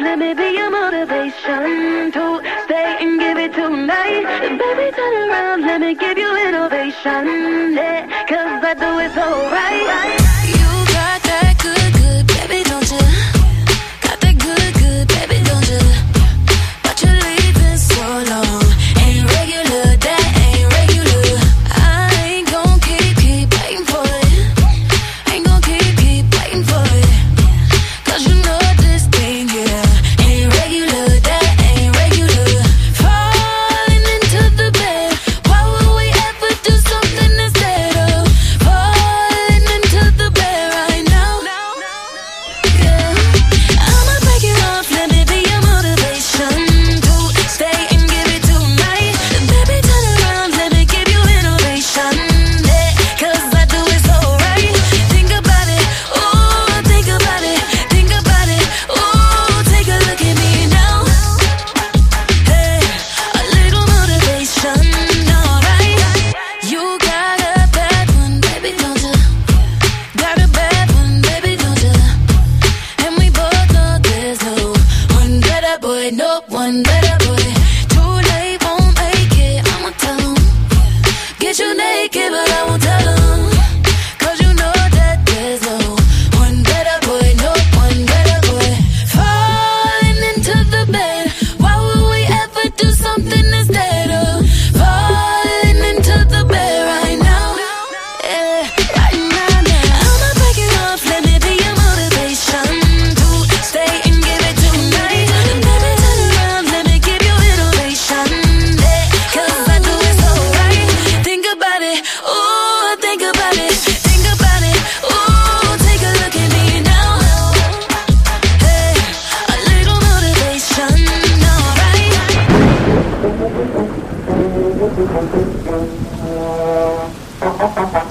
let me be your motivation to stay and give it tonight. Baby, turn around, let me give you innovation. Yeah, cause I do it so right. One better. Thank you.